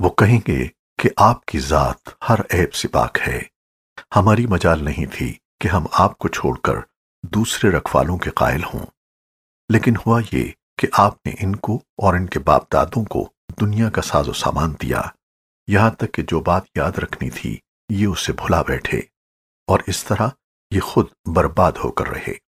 وہ کہیں گے کہ آپ کی ذات ہر عیب سے پاک ہے۔ ہماری مجال نہیں تھی کہ ہم آپ کو چھوڑ کر دوسرے رکھوالوں کے قائل ہوں۔ لیکن ہوا یہ کہ آپ نے ان کو اور ان کے باپ دادوں کو دنیا کا ساز و سامان دیا۔ یہاں تک کہ جو بات یاد رکھنی تھی، یہ اسے بھلا بیٹھے اور اس طرح یہ خود برباد ہو کر رہے۔